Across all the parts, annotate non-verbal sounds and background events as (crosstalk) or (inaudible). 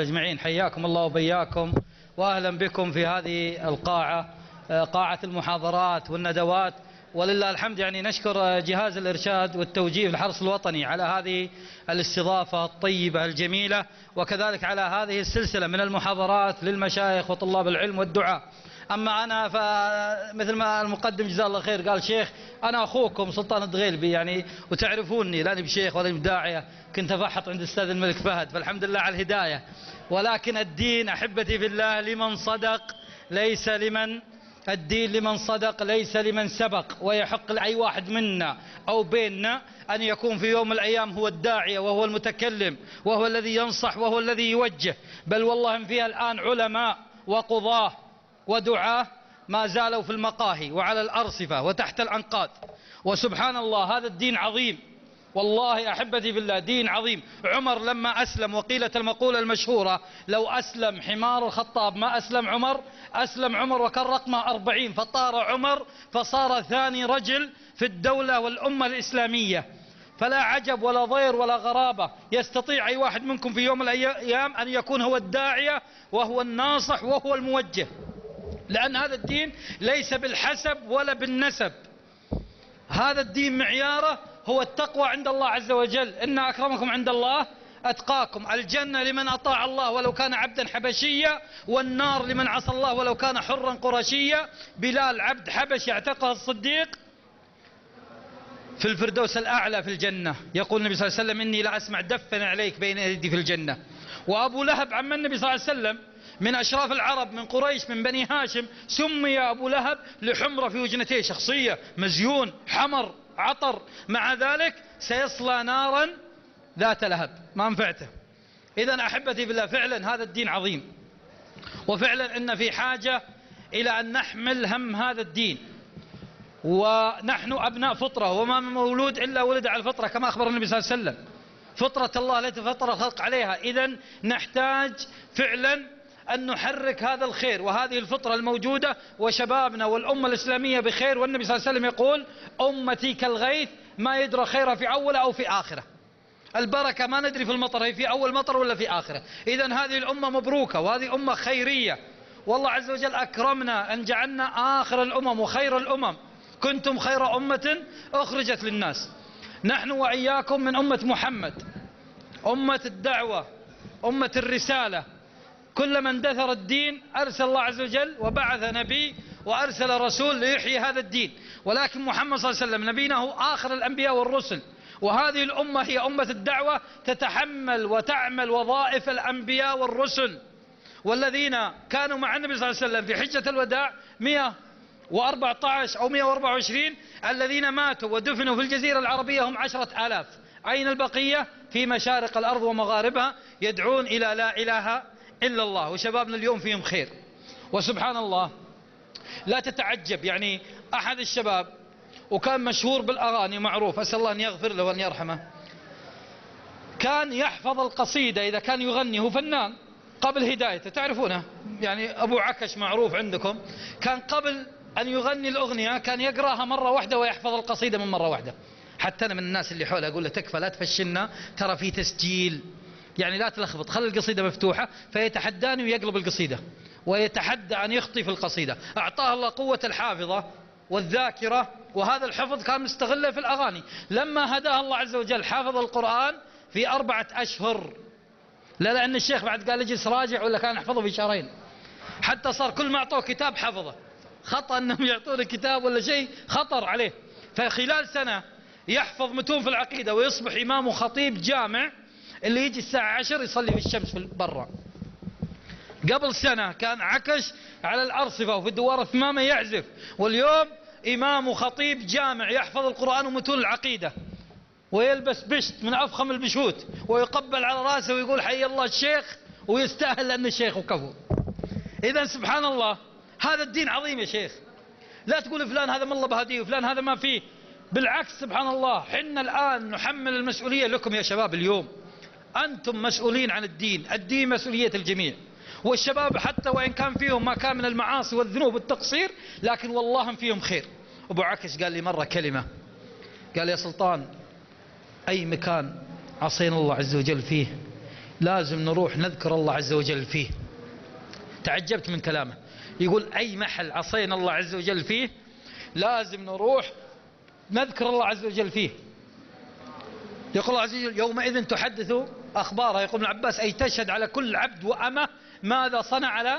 أجمعين. حياكم الله وبياكم. وأهلا بكم في هذه القاعة آه، قاعة المحاضرات والندوات. ولله الحمد يعني نشكر جهاز الإرشاد والتوجيه الحرس الوطني على هذه الاستضافة الطيبة الجميلة وكذلك على هذه السلسلة من المحاضرات للمشايخ وطلاب العلم والدعاء. أما أنا فمثل ما المقدم جزاه الله خير قال شيخ أنا أخوكم سلطان الدغيلبي يعني وتعرفوني لاني بشيخ ولا بداعية كنت أفحط عند الأستاذ الملك فهد فالحمد لله على الهداية. ولكن الدين أحبتي في الله لمن صدق ليس لمن الدين لمن صدق ليس لمن سبق ويحق لأي واحد منا أو بيننا أن يكون في يوم الأيام هو الداعية وهو المتكلم وهو الذي ينصح وهو الذي يوجه. بل والله فيها الآن علماء وقضاة ودعاه ما زالوا في المقاهي وعلى الأرصفة وتحت الأنقاض. وسبحان الله هذا الدين عظيم. والله أحبتي بالله دين عظيم. عمر لما أسلم وقيلت المقولة المشهورة لو أسلم حمار الخطاب ما أسلم عمر؟ أسلم عمر وكان رقمه أربعين فطار عمر فصار ثاني رجل في الدولة والأمة الإسلامية. فلا عجب ولا ضير ولا غرابة. يستطيع أي واحد منكم في يوم الأيام أن يكون هو الداعية وهو الناصح وهو الموجه. لأن هذا الدين ليس بالحسب ولا بالنسب. هذا الدين معياره هو التقوى عند الله عز وجل. إن أكرمكم عند الله أتقاكم. الجنة لمن أطاع الله ولو كان عبدا حبشيا والنار لمن عصى الله ولو كان حرا قرشيا. بلال عبد حبشي اعتقه الصديق في الفردوس الأعلى في الجنة. يقول النبي صلى الله عليه وسلم إني لا أسمع دفن عليك بين يدي في الجنة. وأبو لهب عم النبي صلى الله عليه وسلم من أشراف العرب من قريش من بني هاشم سمي أبو لهب لحمرة في وجنتيه شخصية مزيون حمر عطر. مع ذلك سيصلى نارا ذات لهب. ما انفعته. إذا أحبتي بالله فعلا هذا الدين عظيم. وفعلا إن في حاجة إلى أن نحمل هم هذا الدين. ونحن أبناء فطرة وما من مولود إلا ولد على الفطرة كما أخبر النبي صلى الله عليه وسلم. فطرة الله التي فطر الخلق عليها. إذا نحتاج فعلا أن نحرك هذا الخير وهذه الفطرة الموجودة وشبابنا والأمة الإسلامية بخير والنبي صلى الله عليه وسلم يقول أمتي كالغيث ما يدرى خيرا في أول أو في آخرة. البركة ما ندري في المطر هي في أول مطر ولا في آخرة. إذا هذه الأمة مبروكة وهذه أمة خيرية. والله عز وجل أكرمنا أن جعلنا آخر الأمم وخير الأمم. كنتم خير أمة أخرجت للناس. نحن وإياكم من أمة محمد. أمة الدعوة. أمة الرسالة. كلما اندثر الدين أرسل الله عز وجل وبعث نبي وأرسل رسول ليحيي هذا الدين. ولكن محمد صلى الله عليه وسلم نبينا هو آخر الأنبياء والرسل. وهذه الأمة هي أمة الدعوة تتحمل وتعمل وظائف الأنبياء والرسل. والذين كانوا مع النبي صلى الله عليه وسلم في حجة الوداع 114 أو 124 الذين ماتوا ودفنوا في الجزيرة العربية هم عشرة آلاف. أين البقية في مشارق الأرض ومغاربها يدعون إلى لا إله إلا الله. وشبابنا اليوم فيهم خير. وسبحان الله لا تتعجب. يعني أحد الشباب وكان مشهور بالأغاني معروف أسأل الله أن يغفر له وأن يرحمه كان يحفظ القصيدة إذا كان يغني هو فنان قبل هدايته. تعرفونه؟ يعني أبو عكش معروف عندكم. كان قبل أن يغني الأغنية كان يقراها مرة واحدة ويحفظ القصيدة من مرة واحدة. حتى أنا من الناس اللي حوله أقول له تكفى لا تفشلنا ترى في تسجيل. يعني لا تلخبط خلي القصيدة مفتوحة فيتحداني ويقلب القصيدة ويتحدى أن يخطي في القصيدة. أعطاه الله قوة الحافظة والذاكرة وهذا الحفظ كان مستغله في الأغاني. لما هداه الله عز وجل حافظ القرآن في أربعة أشهر. لا لأن الشيخ بعد قال اجلس راجع ولا كان يحفظه في شهرين. حتى صار كل ما أعطوه كتاب حفظه. خطأ أنهم (laughs) يعطونه كتاب ولا شيء خطر عليه. فخلال سنة يحفظ متون في العقيدة ويصبح إمام وخطيب جامع اللي يجي الساعة عشر يصلي في الشمس في برا. قبل سنة كان عكش على الأرصفة وفي الدوار الثمامة يعزف. واليوم إمام وخطيب جامع يحفظ القرآن ومتون العقيدة. ويلبس بشت من أفخم البشوت ويقبل على رأسه ويقول حي الله الشيخ ويستاهل لأنه الشيخ وكفو. إذا سبحان الله هذا الدين عظيم يا شيخ. لا تقول فلان هذا ما الله بهديه وفلان هذا ما فيه. بالعكس سبحان الله حنا الآن نحمل المسؤولية لكم يا شباب اليوم. أنتم مسؤولين عن الدين الدين مسؤولية الجميع. والشباب حتى وإن كان فيهم ما كان من المعاصي والذنوب والتقصير لكن والله فيهم خير. أبو عكس قال لي مرة كلمة. قال يا سلطان أي مكان عصينا الله عز وجل فيه لازم نروح نذكر الله عز وجل فيه. تعجبت من كلامه. يقول أي محل عصينا الله عز وجل فيه لازم نروح نذكر الله عز وجل فيه. يقول الله عز وجل يومئذ تحدث أخبارها. يقول ابن عباس أي تشهد على كل عبد وأمة ماذا صنع على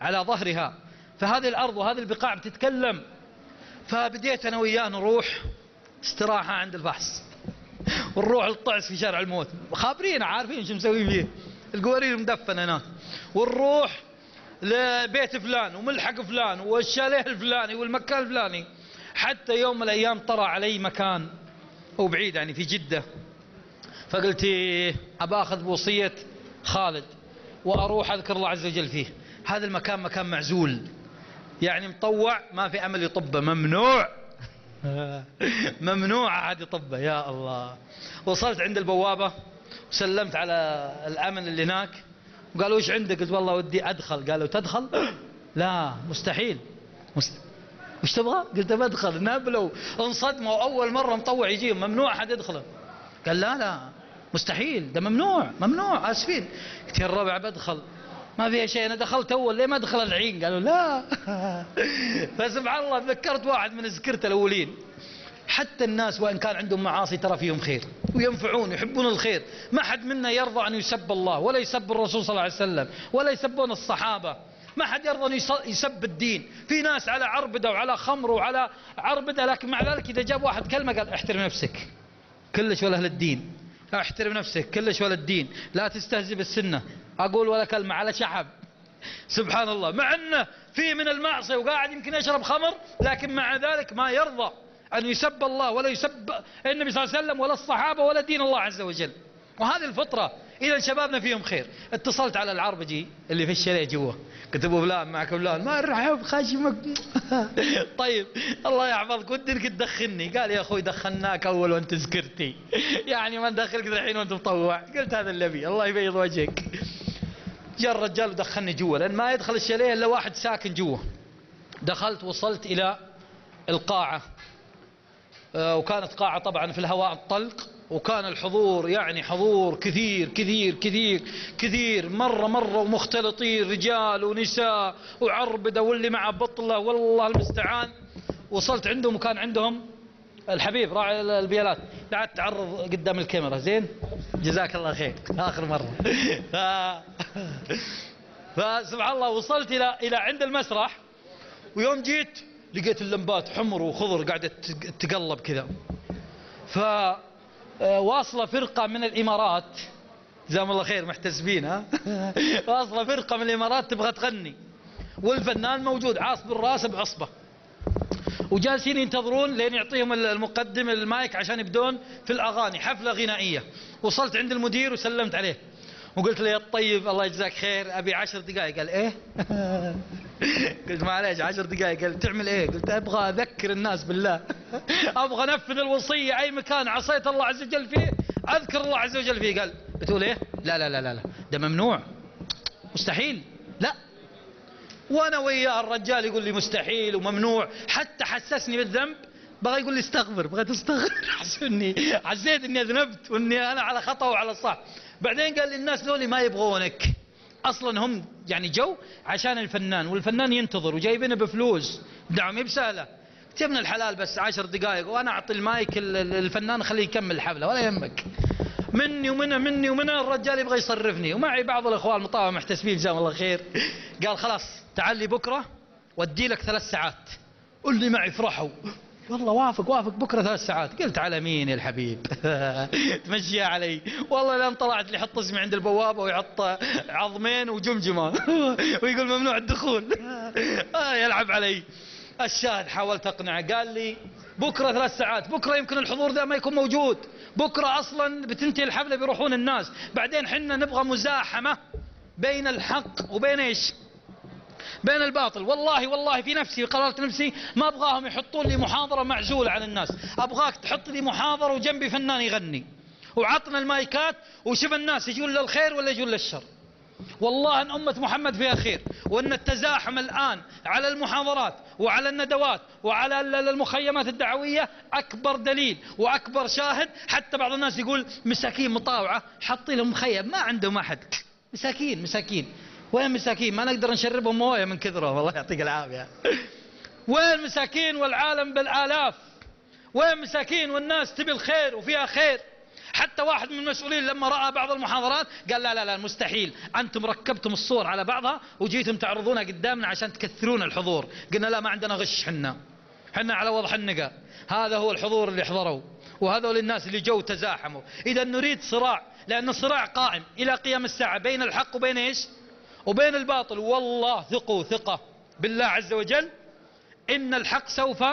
على ظهرها. فهذه الأرض وهذه البقاع بتتكلم. فبديت أنا وياه نروح استراحة عند الفحص ونروح الطعس في شارع الموت. خابرين عارفين شو مسوي فيه. القوارير مدفن هناك. ونروح لبيت فلان وملحق فلان والشاليه الفلاني والمكان الفلاني. حتى يوم من الأيام طرى علي مكان وبعيد يعني في جدة. فقلت أبا أخذ بوصية خالد وأروح أذكر الله عز وجل فيه. هذا المكان مكان معزول. يعني مطوع ما في أمل يطبه. ممنوع. (laughs) ممنوع أحد يطبه. يا الله. وصلت عند البوابة وسلمت على الأمن اللي هناك. وقالوا إيش عندك؟ قلت والله ودي أدخل. قالوا تدخل؟ (clears throat) لا مستحيل. مست... وش تبغى؟ قلت بدخل نبلوا انصدموا. أول مرة مطوع يجيهم. ممنوع أحد يدخله. قال لا لا. مستحيل ده ممنوع ممنوع آسفين. قلت يا الربع بدخل. ما فيها شيء أنا دخلت أول ليه ما دخل العين؟ قالوا لا. (laughs) فسبحان الله تذكرت واحد من السكرت الأولين. حتى الناس وإن كان عندهم معاصي ترى فيهم خير وينفعون يحبون الخير. ما حد منا يرضى أن يسب الله ولا يسب الرسول صلى الله عليه وسلم ولا يسبون الصحابة. ما حد يرضى أن يسب الدين. في ناس على عربدة وعلى خمر وعلى عربدة لكن مع ذلك إذا جاب واحد كلمة قال احترم نفسك. كلش ولا أهل الدين. احترم نفسك كلش ولا الدين لا تستهزئ بالسنة. أقول ولا كلمة على شحب سبحان الله. مع أنه في من المعصية وقاعد يمكن يشرب خمر لكن مع ذلك ما يرضى أن يسب الله ولا يسب النبي صلى الله عليه وسلم ولا الصحابة ولا دين الله عز وجل. وهذه الفطرة إذا شبابنا فيهم خير. اتصلت على العربجي اللي في الشارع جوا قلت ابو فلان معك فلان. ما رحب خشمك (laughs) طيب الله يحفظك. ودي إنك تدخلني قال يا أخوي دخلناك أول وأنت سكرتي (laughs) يعني ما ندخلك الحين وأنت مطوع. قلت هذا النبي الله يبيض وجهك. جاء الرجال ودخلني جوا لأن ما يدخل الشاليه إلا واحد ساكن جوا دخلت وصلت إلى القاعة. آه، وكانت قاعة طبعا في الهواء الطلق. وكان الحضور يعني حضور كثير كثير كثير كثير. مرة مرة ومختلطين رجال ونساء وعربدة واللي مع بطلة. والله المستعان. وصلت عندهم وكان عندهم الحبيب راعي البيالات. قعدت تعرض قدام الكاميرا. زين؟ جزاك الله خير. آخر مرة. ف... فسبحان الله وصلت إلى إلى عند المسرح. ويوم جيت لقيت اللمبات حمر وخضر قاعدة تقلب كذا. ف واصلة فرقة من الإمارات. جزاهم الله خير محتسبين ها؟ (laughs) واصلة فرقة من الإمارات تبغى تغني. والفنان موجود عاصب الراس بعصبة. وجالسين ينتظرون لين يعطيهم المقدم المايك عشان يبدون في الأغاني حفلة غنائية. وصلت عند المدير وسلمت عليه. وقلت له يا الطيب الله يجزاك خير أبي عشر دقائق. قال إيه؟ (laughs) قلت معليش عشر دقائق. قال تعمل إيه؟ قلت أبغى أذكر الناس بالله أبغى أنفذ الوصية أي مكان عصيت الله عز وجل فيه أذكر الله عز وجل فيه. قال بتقول إيه؟ لا لا لا لا, لا. ده ممنوع. مستحيل. لا. وأنا وياه الرجال يقول لي مستحيل وممنوع حتى حسسني بالذنب بغى يقول لي استغفر بغيت استغفر (laughs) حسني حسيت إني أذنبت وإني أنا على خطأ وعلى الصح بعدين قال لي الناس ذولي ما يبغونك. أصلا هم يعني جو عشان الفنان والفنان ينتظر وجايبينه بفلوس. دعم بسهلة. ابن الحلال بس عشر دقائق وأنا أعطي المايك الفنان خليه يكمل الحفله ولا يهمك. مني ومنه مني ومنه الرجال يبغى يصرفني. ومعي بعض الإخوان المطاوع محتسبين جزاهم الله خير. قال خلاص تعال لي بكرة وادي لك ثلاث ساعات. قل لي معي فرحوا والله وافق وافق. بكرة ثلاث ساعات. قلت على مين يا الحبيب؟ (laughs) تمشيها علي. والله لأن طلعت لي يحط اسمي عند البوابة ويحط عظمين وجمجمة. (laughs) ويقول ممنوع الدخول. (laughs) آه، يلعب علي. الشاهد حاولت أقنعه. قال لي بكرة ثلاث ساعات. بكرة يمكن الحضور ذا ما يكون موجود. بكرة أصلا بتنتهي الحفلة بيروحون الناس. بعدين حنا نبغى مزاحمة بين الحق وبين إيش؟ بين الباطل. والله والله في نفسي قررت نفسي ما أبغاهم يحطون لي محاضرة معزولة عن الناس. أبغاك تحط لي محاضرة وجنبي فنان يغني. وعطنا المايكات وشوف الناس يجون للخير ولا يجون للشر. والله أن أمة محمد فيها خير. وأن التزاحم الآن على المحاضرات وعلى الندوات وعلى المخيمات الدعوية أكبر دليل وأكبر شاهد. حتى بعض الناس يقول مساكين مطاوعة حطي لهم مخيم. ما عندهم أحد. مساكين مساكين. وين مساكين ما نقدر نشربهم موية من كثرهم الله يعطيك العافية. وين مساكين والعالم بالآلاف؟ وين مساكين والناس تبي الخير وفيها خير؟ حتى واحد من المسؤولين لما رأى بعض المحاضرات قال لا لا لا مستحيل. أنتم ركبتم الصور على بعضها وجيتم تعرضونها قدامنا عشان تكثرون الحضور. قلنا لا ما عندنا غش حنا. حنا على وضح النقا. هذا هو الحضور اللي حضروا وهذول الناس اللي جو تزاحموا. إذا نريد صراع لأن الصراع قائم إلى قيام الساعة. بين الحق وبين إيش؟ وبين الباطل والله ثقوا ثقة بالله عز وجل إن الحق سوف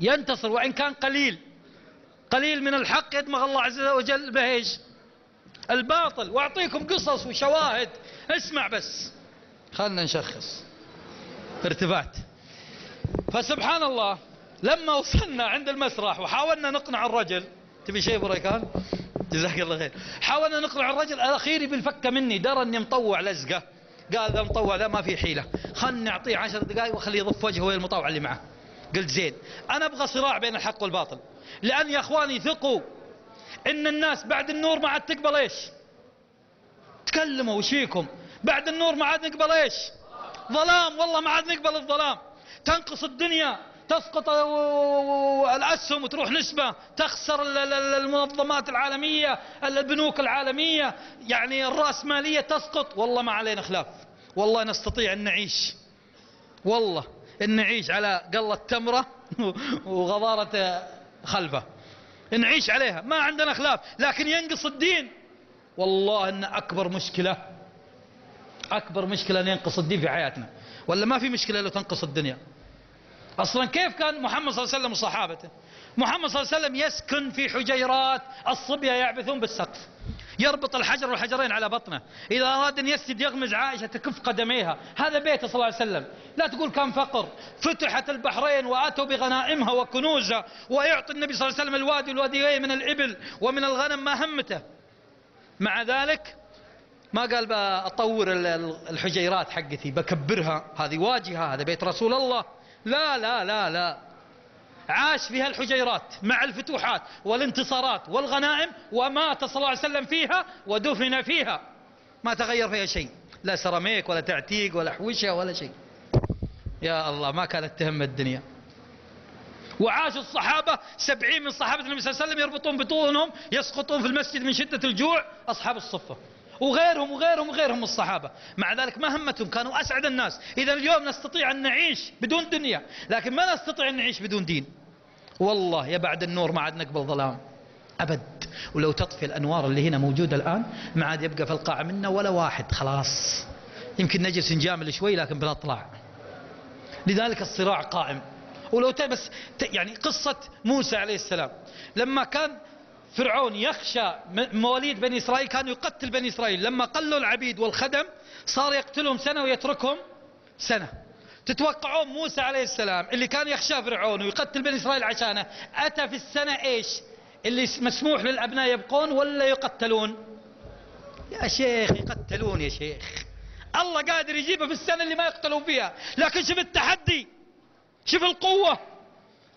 ينتصر وإن كان قليل قليل من الحق يدمغ الله عز وجل به إيش؟ الباطل. وأعطيكم قصص وشواهد اسمع بس. خلنا نشخص ارتفعت فسبحان الله لما وصلنا عند المسرح وحاولنا نقنع الرجل تبي شيء بريكان جزاك الله خير. حاولنا نقنع الرجل الأخير بالفكة مني. درى أني مطوع لزقة. قال ذا مطوع ذا ما في حيلة. خلنا نعطيه عشر دقائق وخليه يضف وجهه ويا المطوع اللي معه. قلت زين أنا أبغى صراع بين الحق والباطل. لأن يا أخواني ثقوا إن الناس بعد النور ما عاد تقبل إيش؟ تكلموا وشيكم بعد النور ما عاد نقبل إيش؟ ظلام والله ما عاد نقبل الظلام. تنقص الدنيا. تسقط الأسهم وتروح نسبة تخسر المنظمات العالمية البنوك العالمية. يعني الرأسمالية تسقط. والله ما علينا خلاف. والله نستطيع أن نعيش. والله أن نعيش على قلة تمرة (laughs) وغضارة خلفة. نعيش عليها. ما عندنا خلاف. لكن ينقص الدين. والله أن أكبر مشكلة أكبر مشكلة أن ينقص الدين في حياتنا. ولا ما في مشكلة لو تنقص الدنيا. أصلا كيف كان محمد صلى الله عليه وسلم وصحابته؟ محمد صلى الله عليه وسلم يسكن في حجيرات الصبية يعبثون بالسقف يربط الحجر والحجرين على بطنه إذا أراد أن يسجد يغمز عائشة تكف قدميها هذا بيته صلى الله عليه وسلم. لا تقول كان فقر فتحت البحرين وأتوا بغنائمها وكنوزها ويعطي النبي صلى الله عليه وسلم الوادي والواديين من الإبل ومن الغنم ما همته. مع ذلك ما قال بأطور الحجيرات حقتي بكبرها هذه واجهة هذا بيت رسول الله. لا لا لا لا. عاش فيها الحجيرات مع الفتوحات والانتصارات والغنائم ومات صلى الله عليه وسلم فيها ودفن فيها. ما تغير فيها شيء. لا سراميك ولا تعتيق ولا حوشة ولا شيء. يا الله ما كانت تهم الدنيا. وعاش الصحابة سبعين من صحابة النبي صلى الله عليه وسلم يربطون بطونهم يسقطون في المسجد من شدة الجوع أصحاب الصفة. وغيرهم وغيرهم وغيرهم الصحابة. مع ذلك ما همتهم كانوا أسعد الناس. إذا اليوم نستطيع أن نعيش بدون دنيا لكن ما نستطيع أن نعيش بدون دين؟ والله يا بعد النور ما عاد نقبل ظلام. أبد. ولو تطفي الأنوار اللي هنا موجودة الآن ما عاد يبقى في القاعة منا ولا واحد خلاص. يمكن نجلس نجامل شوي لكن بنطلع لذلك الصراع قائم. ولو بس يعني قصة موسى عليه السلام. لما كان فرعون يخشى مواليد بني إسرائيل كان يقتل بني إسرائيل. لما قلوا العبيد والخدم صار يقتلهم سنة ويتركهم سنة. تتوقعون موسى عليه السلام اللي كان يخشى فرعون ويقتل بني إسرائيل عشانه أتى في السنة إيش؟ اللي مسموح للأبناء يبقون ولا يقتلون؟ يا شيخ يقتلون يا شيخ. الله قادر يجيبه في السنة اللي ما يقتلون فيها. لكن شوف التحدي شوف القوة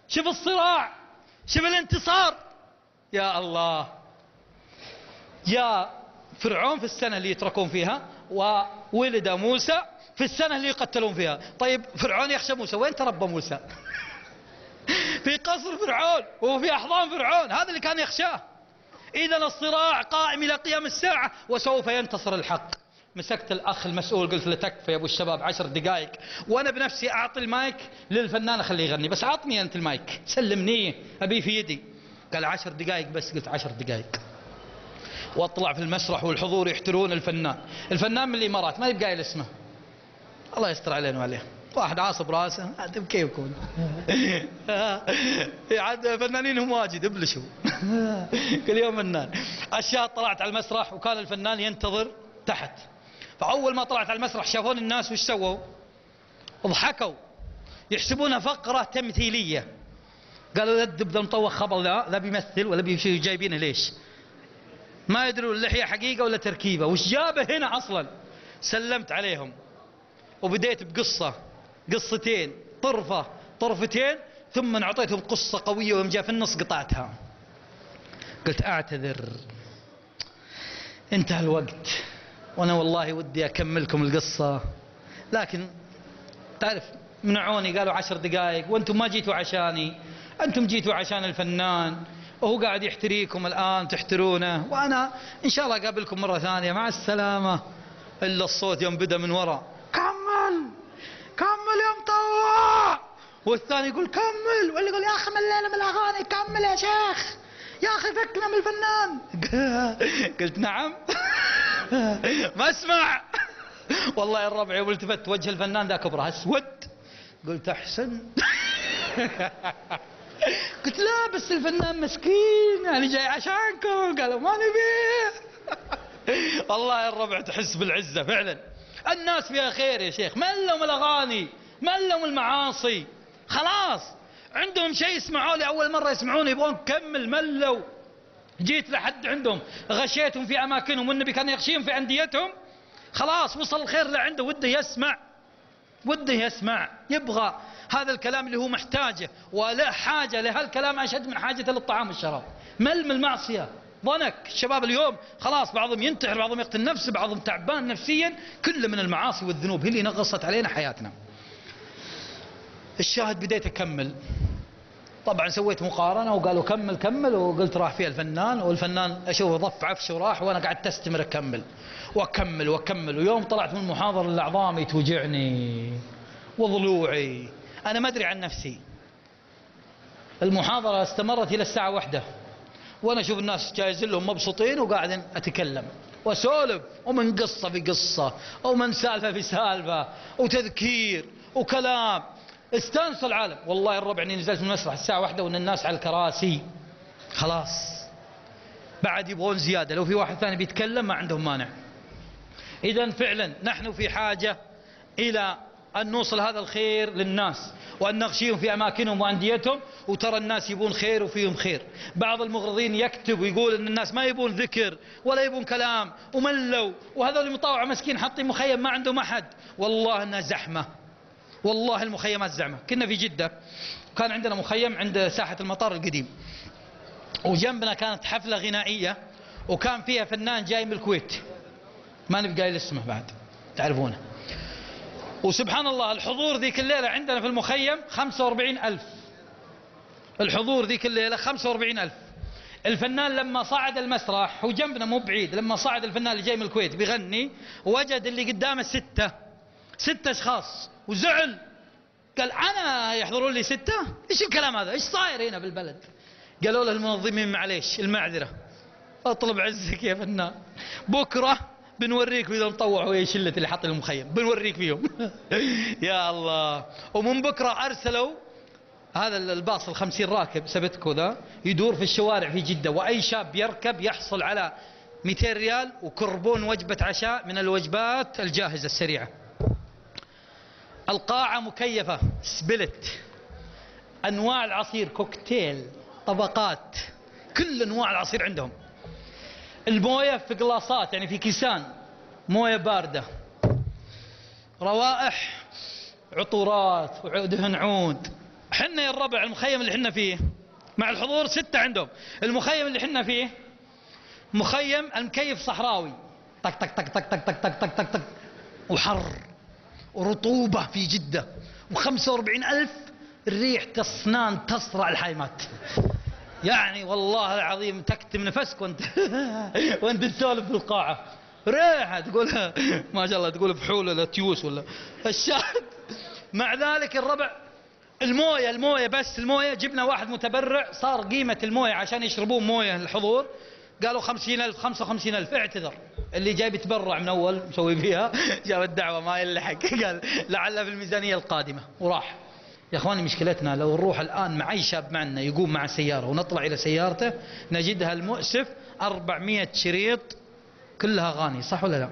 شوف الصراع شوف الانتصار. يا الله. يا فرعون في السنة اللي يتركون فيها وولد موسى في السنة اللي يقتلون فيها. طيب فرعون يخشى موسى؟ وين تربى موسى؟ (laughs) في قصر فرعون وفي أحضان فرعون. هذا اللي كان يخشاه. إذا الصراع قائم إلى قيام الساعة وسوف ينتصر الحق. مسكت الأخ المسؤول قلت له تكفى يا أبو الشباب عشر دقائق. وأنا بنفسي أعطي المايك للفنان أخليه يغني. بس أعطني أنت المايك. سلمني أبي في يدي. قال عشر دقائق بس قلت عشر دقائق واطلع في المسرح والحضور يحترون الفنان. الفنان من الإمارات ما يبقى قايل اسمه. الله يستر علينا وعليه. واحد عاصب راسه عاد كيف يكون. (laughs) عاد فنانين واجد ابلشوا. (laughs) كل يوم فنان. أشياء طلعت على المسرح وكان الفنان ينتظر تحت. فأول ما طلعت على المسرح شافون الناس وش سووا؟ ضحكوا. يحسبونها فقرة تمثيلية. قالوا لا الدب ذا مطوخ خبر لا لا بيمثل ولا بيمشي جايبينه ليش؟ ما يدرون اللحية حقيقة ولا تركيبة. وش جابه هنا أصلا؟ سلمت عليهم. وبديت بقصة قصتين طرفة طرفتين ثم أعطيتهم قصة قوية ويوم في النص قطعتها. قلت أعتذر. انتهى الوقت. وأنا والله ودي أكملكم القصة. لكن تعرف منعوني قالوا عشر دقائق وأنتم ما جيتوا عشاني. أنتم جيتوا عشان الفنان وهو قاعد يحتريكم الآن تحترونه. وأنا إن شاء الله أقابلكم مرة ثانية. مع السلامة. إلا الصوت يوم بدا من ورا كمل! كمل يا مطوع والثاني يقول كمل! واللي يقول يا أخي ملينا من الأغاني كمل يا شيخ! يا أخي فكنا من الفنان! (laughs) قلت نعم. (laughs) ما أسمع. والله الربع يوم التفت وجه الفنان ذاك كبره اسود قلت أحسن. (laughs) قلت لا بس الفنان مسكين أنا جاي عشانكم. قالوا ما نبيه والله الربع تحس بالعزة فعلا. الناس فيها خير يا شيخ. ملهم الأغاني؟ ملهم المعاصي؟ خلاص. عندهم شيء يسمعوا لي؟ أول مرة يسمعوني يبغون كمل ملوا. جيت لحد عندهم غشيتهم في أماكنهم والنبي كان يغشيهم في أنديتهم. خلاص وصل الخير لعنده وده يسمع. وده يسمع يبغى هذا الكلام اللي هو محتاجه ولا حاجة لهالكلام أشد من حاجة للطعام والشراب. مل من المعصية. ضنك الشباب اليوم خلاص بعضهم ينتحر بعضهم يقتل نفسه بعضهم تعبان نفسيا. كل من المعاصي والذنوب هي اللي نغصت علينا حياتنا. الشاهد بديت أكمل. طبعا سويت مقارنة وقالوا كمل كمل وقلت راح فيها الفنان والفنان أشوفه ضف عفش وراح وأنا قاعد تستمر أكمل. وأكمل وأكمل ويوم طلعت من المحاضرة الأعظامي توجعني وضلوعي. أنا ما أدري عن نفسي. المحاضرة استمرت إلى الساعة واحدة. وأنا أشوف الناس جايزين لهم مبسوطين وقاعدين أتكلم. وأسولف. ومن قصة في قصة. ومن سالفة في سالفة. وتذكير. وكلام. استانس العالم. والله الربع اني نزلت من المسرح الساعة واحدة وإن الناس على الكراسي. خلاص. بعد يبغون زيادة. لو في واحد ثاني بيتكلم ما عندهم مانع. إذا فعلا نحن في حاجة إلى أن نوصل هذا الخير للناس وأن نغشيهم في أماكنهم وأنديتهم وترى الناس يبون خير وفيهم خير. بعض المغرضين يكتب ويقول أن الناس ما يبون ذكر ولا يبون كلام وملوا وهذول المطاوع مسكين حاطين مخيم ما عندهم أحد. والله أنها زحمة. والله المخيمات زحمة. كنا في جدة كان عندنا مخيم عند ساحة المطار القديم. وجنبنا كانت حفلة غنائية وكان فيها فنان جاي من الكويت. ما نبقى قايل اسمه بعد. تعرفونه. وسبحان الله الحضور ذيك الليلة عندنا في المخيم 45 ألف. الحضور ذيك الليلة 45 ألف. الفنان لما صعد المسرح هو جنبنا مو بعيد لما صعد الفنان اللي جاي من الكويت بيغني وجد اللي قدامه ستة. ستة أشخاص. وزعل. قال أنا يحضرون لي ستة؟ إيش الكلام هذا؟ إيش صاير هنا بالبلد؟ قالوا له المنظمين معليش المعذرة. أطلب عزك يا فنان. بكرة بنوريك اذا مطوع ويا شلة اللي حاط المخيم. بنوريك فيهم. (laughs) يا الله. ومن بكرة أرسلوا هذا الباص الخمسين راكب سبتكو ذا يدور في الشوارع في جدة وأي شاب يركب يحصل على 200 ريال وكوبون وجبة عشاء من الوجبات الجاهزة السريعة. القاعة مكيفة split أنواع العصير كوكتيل طبقات كل أنواع العصير عندهم. المويه في قلاصات يعني في كيسان. مويه بارده. روائح عطورات ودهن عود حنا يا الربع المخيم اللي حنا فيه. مع الحضور ستة عندهم. المخيم اللي حنا فيه مخيم المكيف صحراوي. طق طق طق طق طق طق طق طق طق. وحر. ورطوبة في جدة. وخمسة وأربعين ألف الريح تصنان تصرع الحايمات يعني والله العظيم تكتم نفسك وانت (laughs) وانت تسولف في القاعة. ريحة تقول (laughs) ما شاء الله تقول فحول ولا تيوس ولا الشاهد مع ذلك الربع الموية الموية بس الموية. جبنا واحد متبرع صار قيمة الموية عشان يشربون موية الحضور. قالوا خمسين ألف خمسة وخمسين ألف اعتذر. اللي جاي بيتبرع من أول مسوي فيها (laughs) جاب الدعوة ما يلحق. قال لعل في الميزانية القادمة. وراح. يا إخواني مشكلتنا لو نروح الآن مع أي شاب معنا يقوم مع سيارة ونطلع إلى سيارته نجدها المؤسف 400 شريط كلها أغاني صح ولا لا؟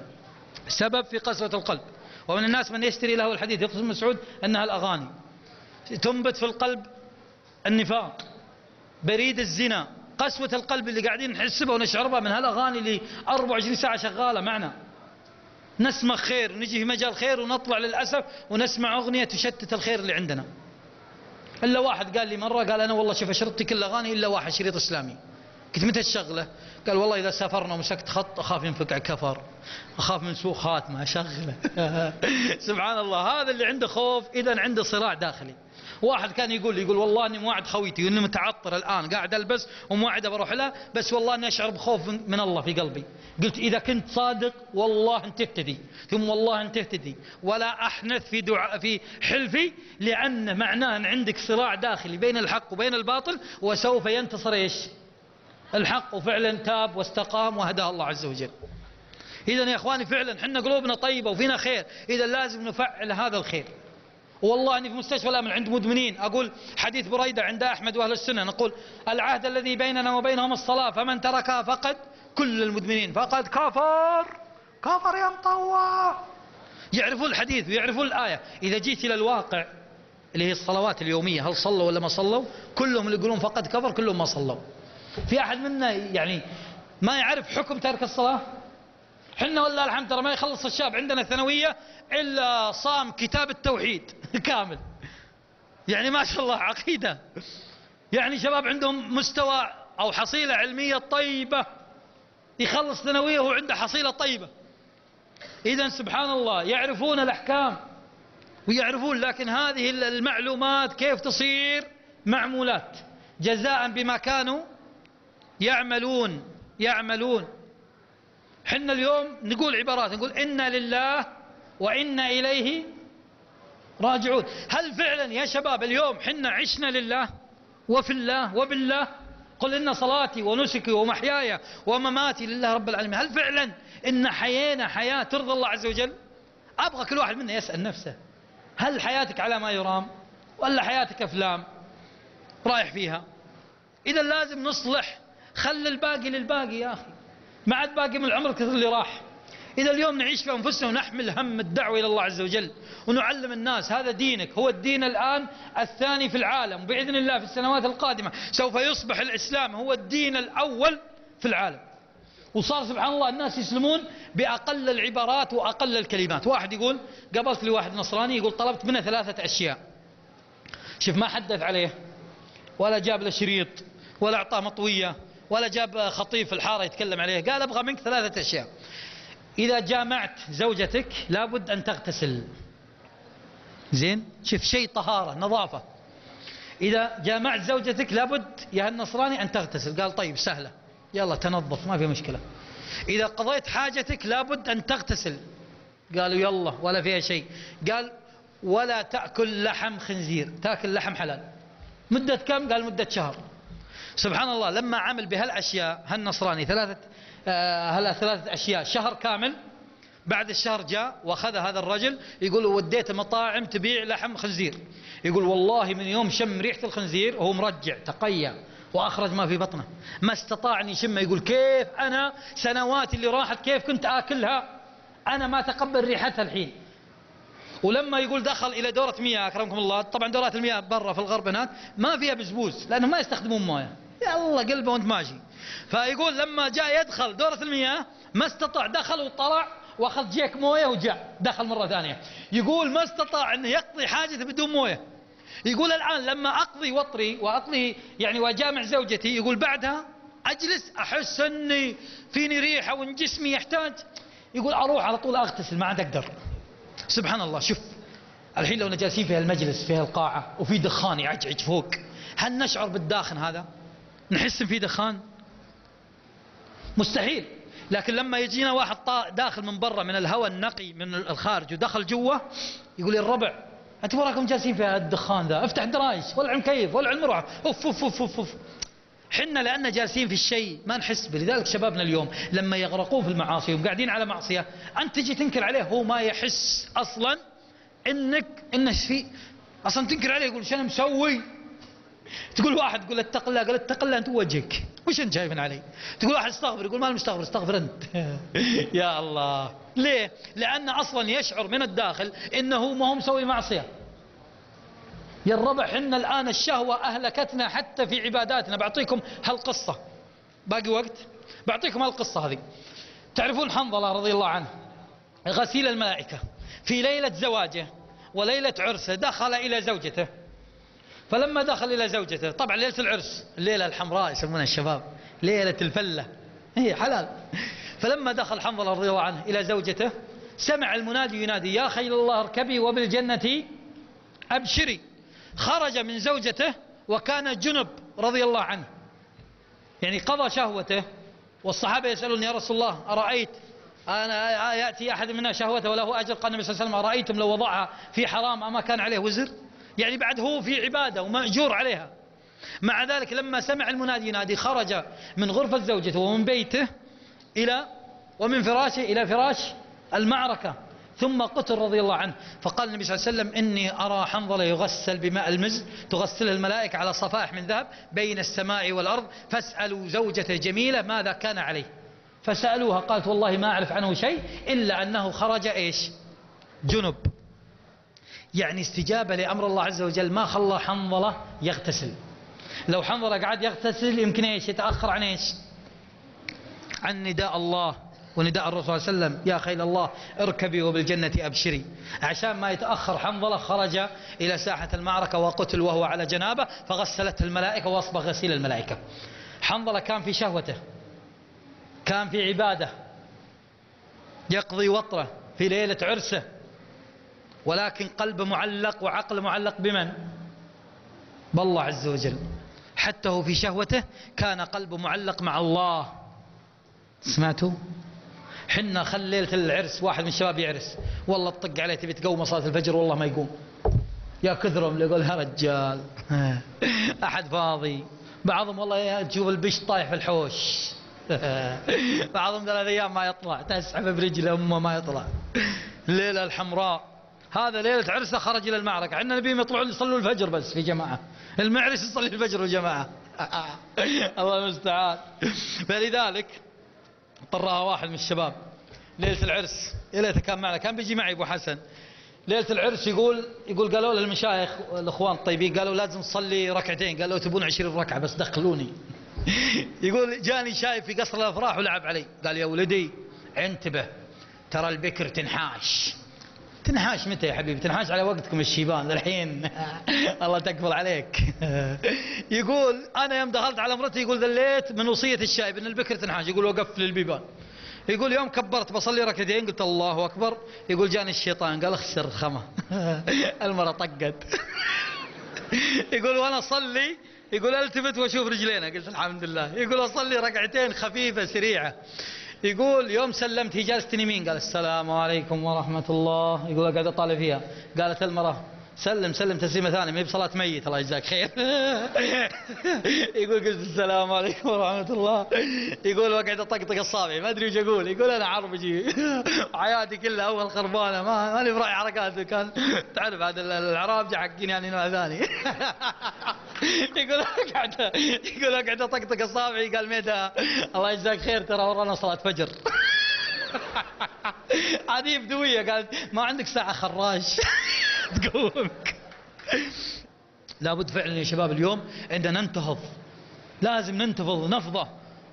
سبب في قسوة القلب. ومن الناس من يشتري له الحديث يقصد مسعود إنها الأغاني. تنبت في القلب النفاق بريد الزنا قسوة القلب اللي قاعدين نحس بها ونشعر بها من هالأغاني اللي 24 ساعة شغالة معنا. نسمع خير ونجي في مجال خير ونطلع للأسف ونسمع أغنية تشتت الخير اللي عندنا. إلا واحد قال لي مرة قال أنا والله شوف شرطي كل أغاني إلا واحد شريط إسلامي. قلت متى تشغله؟ قال والله إذا سافرنا ومسكت خط أخاف ينفك كفر أخاف من سوء خاتمة أشغله. (laughs) سبحان الله هذا اللي عنده خوف إذا عنده صراع داخلي. واحد كان يقول يقول والله إني موعد خويتي واني متعطر الآن قاعد ألبس وموعد بروح لها بس والله إني أشعر بخوف من الله في قلبي. قلت إذا كنت صادق والله ان تهتدي. ثم والله ان تهتدي. ولا أحنث في دعاء في حلفي لأن معناه أن عندك صراع داخلي بين الحق وبين الباطل وسوف ينتصر إيش؟ الحق. وفعلا تاب واستقام وهداه الله عز وجل. إذا يا إخواني فعلا حنا قلوبنا طيبة وفينا خير. إذا لازم نفعل هذا الخير. والله أني في مستشفى الأمل عند مدمنين. أقول حديث بريدة عند أحمد وأهل السنة. نقول العهد الذي بيننا وبينهم الصلاة فمن تركها فقد كل المدمنين. فقد كفر. كفر يا مطوع. يعرفون الحديث ويعرفون الآية. إذا جيت إلى الواقع اللي هي الصلوات اليومية هل صلوا ولا ما صلوا؟ كلهم اللي يقولون فقد كفر كلهم ما صلوا. في أحد منا يعني ما يعرف حكم ترك الصلاة؟ حنا والله الحمد ترى ما يخلص الشاب عندنا ثانوية إلا صام كتاب التوحيد (laughs) كامل. يعني ما شاء الله عقيدة. يعني شباب عندهم مستوى أو حصيلة علمية طيبة. يخلص ثانوية وهو عنده حصيلة طيبة. إذا سبحان الله يعرفون الأحكام ويعرفون لكن هذه المعلومات كيف تصير؟ معمولات. جزاء بما كانوا يعملون يعملون. حنا اليوم نقول عبارات نقول إنا لله وإنا إليه راجعون. هل فعلا يا شباب اليوم حنا عشنا لله وفي الله وبالله؟ قل إن صلاتي ونسكي ومحياي ومماتي لله رب العالمين. هل فعلا إن حيينا حياة ترضى الله عز وجل؟ أبغى كل واحد منا يسأل نفسه هل حياتك على ما يرام ولا حياتك أفلام؟ رايح فيها. إذا لازم نصلح خل الباقي للباقي يا أخي. ما عاد باقي من العمر كثر اللي راح. إذا اليوم نعيش في أنفسنا ونحمل هم الدعوة إلى الله عز وجل ونعلم الناس هذا دينك هو الدين الآن الثاني في العالم وبإذن الله في السنوات القادمة سوف يصبح الإسلام هو الدين الأول في العالم. وصار سبحان الله الناس يسلمون بأقل العبارات وأقل الكلمات. واحد يقول قابلت لي واحد نصراني يقول طلبت منه ثلاثة أشياء. شوف ما حدث عليه. ولا جاب له شريط ولا أعطاه مطوية. ولا جاب خطيب في الحارة يتكلم عليه. قال أبغى منك ثلاثة أشياء. إذا جامعت زوجتك لابد أن تغتسل. زين؟ شوف شيء طهارة نظافة. إذا جامعت زوجتك لابد يا النصراني أن تغتسل. قال طيب سهلة. يلا تنظف ما في مشكلة. إذا قضيت حاجتك لابد أن تغتسل. قالوا يلا ولا فيها شيء. قال ولا تأكل لحم خنزير. تأكل لحم حلال. مدة كم؟ قال مدة شهر. سبحان الله لما عمل بهالأشياء هالنصراني ثلاثة آه، هلا ثلاثة أشياء. شهر كامل بعد الشهر جاء وأخذ هذا الرجل يقول وديت مطاعم تبيع لحم خنزير. يقول والله من يوم شم ريحة الخنزير وهو مرجع تقيأ وأخرج ما في بطنه. ما استطاع أن يشمه يقول كيف أنا سنواتي اللي راحت كيف كنت آكلها؟ أنا ما تقبل ريحتها الحين. ولما يقول دخل إلى دورة مياه أكرمكم الله طبعا دورات المياه برا في الغرب هناك ما فيها بزبوز لأنهم ما يستخدمون مويه الله قلبه وانت ماشي. فيقول لما جاء يدخل دورة المياه ما استطاع دخل وطلع واخذ جيك مويه وجاء دخل مرة ثانية. يقول ما استطاع إنه يقضي حاجته بدون مويه. يقول الآن لما أقضي وطري وأقضي يعني وجامع زوجتي يقول بعدها أجلس أحس أني فيني ريحة وإن جسمي يحتاج. يقول أروح على طول أغتسل ما عاد أقدر. سبحان الله شوف الحين لو جالسين في المجلس في القاعة وفي دخان يعجعج فوق. هل نشعر بالداخن هذا؟ نحس في دخان؟ مستحيل. لكن لما يجينا واحد داخل من برا من الهواء النقي من الخارج ودخل جوا يقول الربع أنتم وراكم جالسين في الدخان ذا؟ افتح الدرايش ولع المكيف ولع المروحه أوف أوف أوف أوف, أوف. حنا لأن جالسين في الشيء ما نحس به. لذلك شبابنا اليوم لما يغرقون في المعاصي وقاعدين على معصية أنت تجي تنكر عليه هو ما يحس أصلا إنك إنه في أصلا تنكر عليه يقول أنا مسوي؟ تقول واحد تقول اتق الله قال اتق الله انت وجهك. وش انت شايفين علي؟ تقول واحد استغفر يقول ما مستغفر استغفر انت. (laughs) يا الله. ليه؟ لأن أصلا يشعر من الداخل إنه ما هو مسوي معصية. يا الربع حنا الآن الشهوة أهلكتنا حتى في عباداتنا. بعطيكم هالقصة. باقي وقت؟ بعطيكم هالقصة هذه. تعرفون حنظلة رضي الله عنه؟ غسيل الملائكة في ليلة زواجه وليلة عرسه دخل إلى زوجته. فلما دخل إلى زوجته طبعا ليلة العرس الليلة الحمراء يسمونها الشباب ليلة الفلة. هي حلال. فلما دخل حنظلة رضي الله عنه إلى زوجته سمع المنادي ينادي يا خيل الله اركبي وبالجنة أبشري. خرج من زوجته وكان جنب رضي الله عنه. يعني قضى شهوته والصحابة يسألون يا رسول الله أرأيت؟ أنا يأتي أحد منا شهوته وله أجر؟ قال النبي صلى الله عليه وسلم أرأيتم لو وضعها في حرام أما كان عليه وزر؟ يعني بعد هو في عبادة ومأجور عليها. مع ذلك لما سمع المنادي ينادي خرج من غرفة زوجته ومن بيته إلى ومن فراشه إلى فراش المعركة. ثم قتل رضي الله عنه. فقال النبي صلى الله عليه وسلم إني أرى حنظلة يغسل بماء المز تغسله الملائكة على صفائح من ذهب بين السماء والأرض فاسألوا زوجته جميلة ماذا كان عليه. فسألوها قالت والله ما أعرف عنه شيء إلا أنه خرج إيش؟ جنب. يعني استجابة لأمر الله عز وجل ما خلى حنظلة يغتسل. لو حنظلة قعد يغتسل يمكن إيش؟ يتأخر عن إيش؟ عن نداء الله ونداء الرسول صلى الله عليه وسلم. يا خيل الله اركبي وبالجنة أبشري. عشان ما يتأخر حنظلة خرج إلى ساحة المعركة وقتل وهو على جنابه فغسلته الملائكة وأصبح غسيل الملائكة. حنظلة كان في شهوته كان في عبادة يقضي وطره في ليلة عرسه. ولكن قلب معلق وعقل معلق بمن؟ بالله عز وجل. حتى هو في شهوته كان قلبه معلق مع الله. سمعتوا؟ حنا خل ليلة العرس واحد من الشباب يعرس. والله تطق عليه تبي تقوم صلاة الفجر والله ما يقوم. يا كثرهم اللي يقول يا رجال. (laughs) أحد فاضي. بعضهم والله تشوف البش طايح في الحوش. (laughs) بعضهم ثلاث أيام ما يطلع تسحب برجله أمه ما يطلع. (laughs) الليلة الحمراء. هذا ليلة عرسة خرج إلى المعركة. عندنا نبيهم يطلعون يصلوا الفجر بس في جماعة. المعرس يصلي الفجر وجماعة. (laughs) الله المستعان. فلذلك طرها واحد من الشباب. ليلة العرس. يا ليته كان معنا. كان بيجي معي أبو حسن. ليلة العرس يقول يقول قالوا للمشايخ الأخوان الطيبين قالوا لازم نصلي ركعتين. قالوا تبون عشرين ركعة بس دخلوني. (laughs) يقول جاني شايف في قصر الأفراح ولعب علي. قال يا ولدي انتبه ترى البكر تنحاش. تنحاش متى يا حبيبي؟ تنحاش على وقتكم الشيبان الحين. (laughs) الله تقبل عليك. (laughs) يقول أنا يوم دخلت على مرتي يقول ذليت من وصية الشايب إن البكر تنحاش. يقول وقف للبيبان. يقول يوم كبرت بصلي ركعتين قلت الله أكبر. يقول جاني الشيطان قال اخسر خمة. (laughs) المرة طقت. يقول وأنا أصلي. يقول ألتفت وأشوف رجلينا. قلت الحمد لله. يقول أصلي ركعتين خفيفة سريعة. يقول يوم سلمت هي جالستني مين؟ قال السلام عليكم ورحمة الله. يقول قاعد أطالع فيها. قالت المرأة سلم سلم تسليمة ثانية ما هي بصلاة ميت الله يجزاك خير. (laughs) يقول قلت السلام عليكم ورحمة الله. يقول وقعد أطقطق اصابعي ما أدري وش أقول. يقول أنا عربجي (laughs) حياتي كلها أول خربانة ما ماني براعي حركات. كان تعرف هذا العراب حقين يعني نوع ثاني. (laughs) يقول قاعد يقول قاعد أطقطق اصابعي قال ميدا الله يجزاك خير ترى ورانا صلاة فجر. هذه بدوية قالت ما عندك ساعة خراج تقومك لابد فعلا يا شباب اليوم عندنا ننتهض. لازم ننتفض نفضة.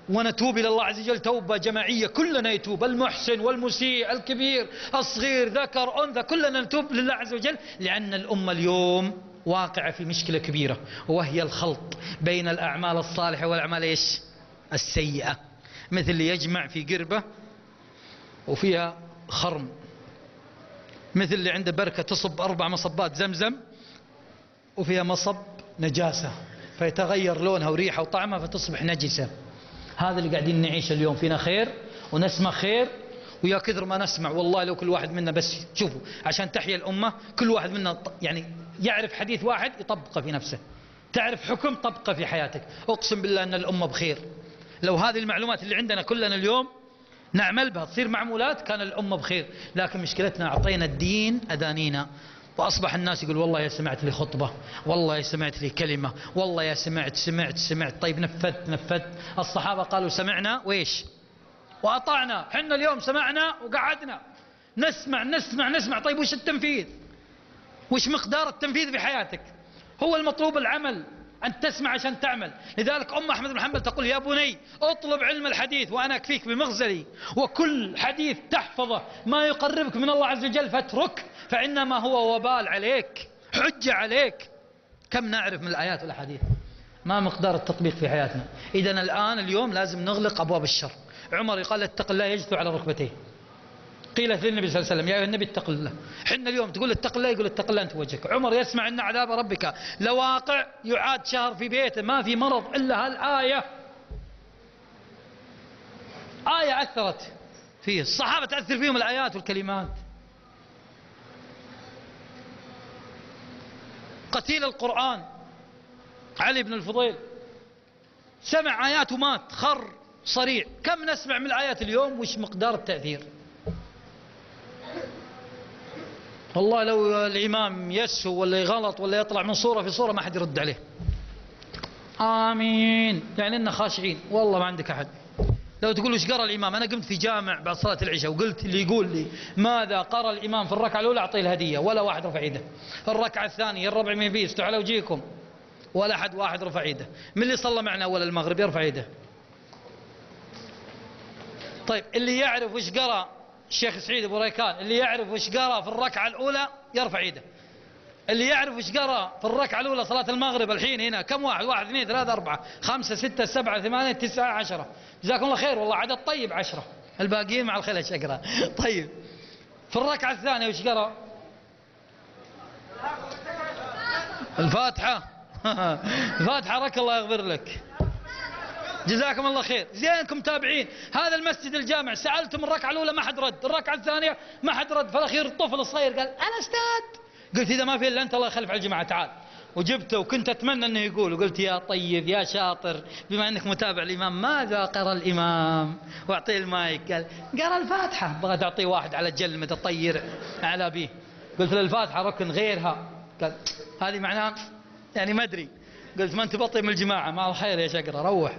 ونتوب إلى الله عز وجل توبة جماعية كلنا يتوب المحسن والمسيء الكبير الصغير ذكر أنثى كلنا نتوب لله عز وجل لأن الأمة اليوم واقعة في مشكلة كبيرة وهي الخلط بين الأعمال الصالحة والأعمال إيش؟ السيئة. مثل اللي يجمع في قربة وفيها خرم. مثل اللي عنده بركة تصب أربع مصبات زمزم وفيها مصب نجاسة فيتغير لونها وريحها وطعمها فتصبح نجسة. هذا اللي قاعدين نعيش اليوم فينا خير ونسمع خير ويا كثر ما نسمع والله لو كل واحد منا بس شوفوا عشان تحيا الأمة كل واحد منا يعني يعرف حديث واحد يطبقه في نفسه. تعرف حكم طبقه في حياتك. أقسم بالله أن الأمة بخير. لو هذه المعلومات اللي عندنا كلنا اليوم نعمل بها تصير معمولات كان الأمة بخير. لكن مشكلتنا أعطينا الدين أدانينا وأصبح الناس يقول والله يا سمعت لي خطبة والله يا سمعت لي كلمة والله يا سمعت سمعت سمعت. طيب نفذت نفذت. الصحابة قالوا سمعنا؟ وإيش؟ وأطعنا. حنا اليوم سمعنا وقعدنا. نسمع نسمع نسمع. طيب وش التنفيذ؟ وش مقدار التنفيذ في حياتك؟ هو المطلوب العمل. أن تسمع عشان تعمل. لذلك أم أحمد بن حنبل تقول يا بني اطلب علم الحديث وأنا أكفيك بمغزلي. وكل حديث تحفظه. ما يقربك من الله عز وجل فاترك فإنما هو وبال عليك حجة عليك. كم نعرف من الآيات والأحاديث؟ ما مقدار التطبيق في حياتنا. إذا الآن اليوم لازم نغلق أبواب الشر. عمر يقال اتق الله يجثو على ركبتيه. قيلت للنبي صلى الله عليه وسلم يا أيها النبي اتق الله. حنا اليوم تقول اتق الله يقول اتق الله أنت وجهك. عمر يسمع أن عذاب ربك لواقع يعاد شهر في بيته ما في مرض إلا هالآية. آية أثرت فيه الصحابة تأثر فيهم الآيات والكلمات. قتيل القرآن علي بن الفضيل سمع آيات ومات خر صريع. كم نسمع من الآيات اليوم؟ وش مقدار التأثير؟ والله لو الإمام يسهو ولا يغلط ولا يطلع من صورة في صورة ما حد يرد عليه. آمين. يعني إننا خاشعين. والله ما عندك أحد. لو تقول وش قرأ الإمام؟ أنا قمت في جامع بعد صلاة العشاء وقلت اللي يقول لي ماذا قرأ الإمام في الركعة الأولى؟ أعطيه الهدية. ولا واحد رفع يده. الركعة الثانية الربع من استوى على وجيكم ولا أحد واحد رفع يده. من اللي صلى معنا أول المغرب؟ يرفع يده. طيب اللي يعرف وش قرأ الشيخ سعيد أبو ريكان اللي يعرف وش قرأ في الركعة الأولى يرفع يده اللي يعرف وش قرأ في الركعة الأولى صلاة المغرب الحين هنا كم واحد؟ واحد اثنين ثلاثة أربعة خمسة ستة سبعة ثمانية تسعة عشرة. جزاكم الله خير والله عدد طيب عشرة. الباقيين مع الخيل أقرأ؟ (laughs) طيب. في الركعة الثانية وش قرأ؟ الفاتحة. (laughs) الفاتحة رك الله يغفر لك. جزاكم الله خير. زينكم تابعين. هذا المسجد الجامع. سألتم الركعة الأولى ما حد رد. الركعة الثانية ما حد رد. فالأخير الطفل الصغير قال أنا أستاذ. قلت إذا ما في إلا أنت الله يخلف على الجماعة. تعال. وجبته. وكنت أتمنى أنه يقول. وقلت يا طيب يا شاطر بما أنك متابع الإمام ماذا قرأ الإمام؟ وأعطيه المايك. قال قرأ الفاتحة. بغى أعطيه واحد على جلمة تطير على بيه قلت له الفاتحة ركن غيرها. قال هذه معناه يعني ما أدري. قلت ما أنت بطيء من الجماعة مع الخير يا شقرة روح.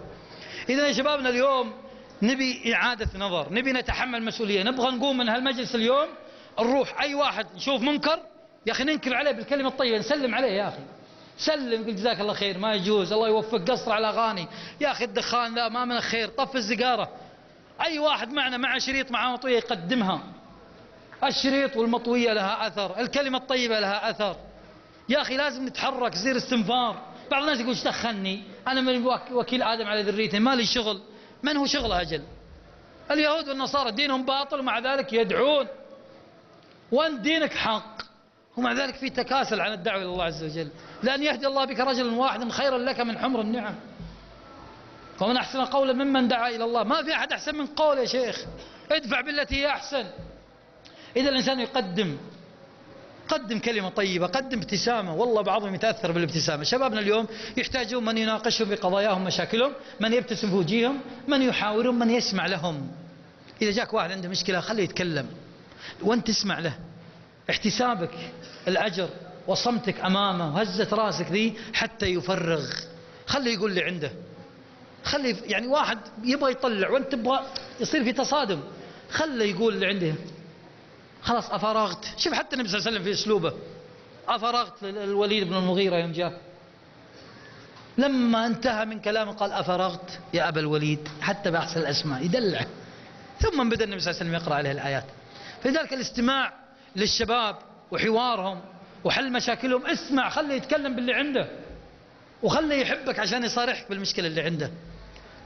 إذا يا شبابنا اليوم نبي إعادة نظر نبي نتحمل مسؤولية نبغى نقوم من هالمجلس اليوم نروح أي واحد نشوف منكر يا أخي ننكر عليه بالكلمة الطيبة نسلم عليه يا أخي. سلم قل جزاك الله خير ما يجوز الله يوفق قصر على أغاني. يا أخي الدخان لا ما من خير طف الزقارة أي واحد معنا مع شريط مع مطوية يقدمها. الشريط والمطوية لها أثر الكلمة الطيبة لها أثر. يا أخي لازم نتحرك زير استنفار. بعض الناس يقول إيش دخلني أنا من وكيل آدم على ذريته ما لي شغل. من هو شغله أجل؟ اليهود والنصارى دينهم باطل ومع ذلك يدعون. وأنت دينك حق. ومع ذلك في تكاسل عن الدعوة إلى الله عز وجل. لأن يهدي الله بك رجلا واحدا خيرا لك من حمر النعم. ومن أحسن قولا ممن دعا إلى الله. ما في أحد أحسن من قول يا شيخ. ادفع بالتي هي أحسن. إذا الإنسان يقدم. قدم كلمة طيبة قدم ابتسامة. والله بعضهم يتأثر بالابتسامة. شبابنا اليوم يحتاجون من يناقشهم بقضاياهم مشاكلهم من يبتسم في وجيههم من يحاورهم من يسمع لهم. إذا جاك واحد عنده مشكلة خليه يتكلم وانت تسمع له. احتسابك الأجر وصمتك أمامه وهزة رأسك ذي حتى يفرغ. خليه يقول لي عنده. خلي يعني واحد يبغى يطلع وانت تبغى يصير في تصادم. خليه يقول اللي عنده. خلاص أفرغت شوف حتى النبي صلى الله عليه وسلم في أسلوبه. أفرغت الوليد بن المغيرة يوم جاء. لما انتهى من كلامه قال أفرغت يا أبا الوليد حتى بأحسن الأسماء يدلع. ثم بدأ النبي صلى الله عليه وسلم يقرأ عليه الآيات. فلذلك الاستماع للشباب وحوارهم وحل مشاكلهم اسمع خليه يتكلم باللي عنده. وخليه يحبك عشان يصارحك بالمشكلة اللي عنده.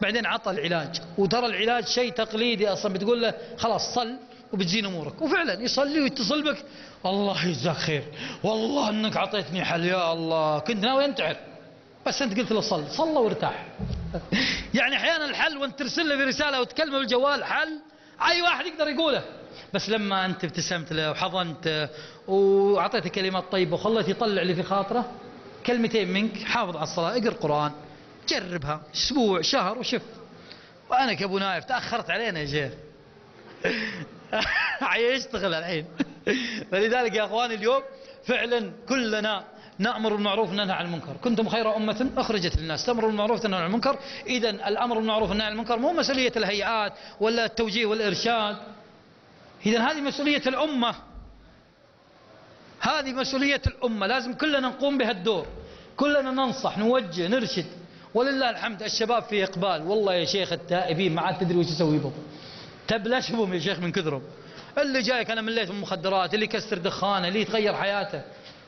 بعدين عطى العلاج. وترى العلاج شيء تقليدي أصلا. بتقول له خلاص صل. وبتزين أمورك. وفعلا يصلي ويتصل بك. الله يجزاك خير. والله إنك أعطيتني حل. يا الله كنت ناوي انتحر بس أنت قلت له صل. صلى وارتاح. (laughs) يعني أحيانا الحل وأنت ترسل له برساله وتكلمه بالجوال حل. أي واحد يقدر يقوله. بس لما أنت ابتسمت له وحضنته وأعطيته كلمات طيبة وخليته يطلع اللي في خاطره كلمتين منك حافظ على الصلاة اقرأ قران جربها. أسبوع شهر وشوف. وأنا كأبو نايف تأخرت علينا يا شيخ (laughs) (laughs) يشتغل الحين. فلذلك يا أخواني اليوم فعلا كلنا نأمر بالمعروف وننهى عن المنكر. كنتم خير أمة أخرجت للناس. تأمر بالمعروف وتنهى عن المنكر. إذا الأمر بالمعروف والنهي عن المنكر مو مسؤولية الهيئات ولا التوجيه والإرشاد. إذا هذه مسؤولية الأمة. هذه مسؤولية الأمة. لازم كلنا نقوم بها الدور. كلنا ننصح نوجه نرشد. ولله الحمد الشباب في إقبال. والله يا شيخ التائبين ما عاد تدري وش تسوي بهم تبلش بهم يا شيخ من كثرهم. اللي جايك أنا مليت من المخدرات اللي يكسر دخانه اللي يتغير حياته.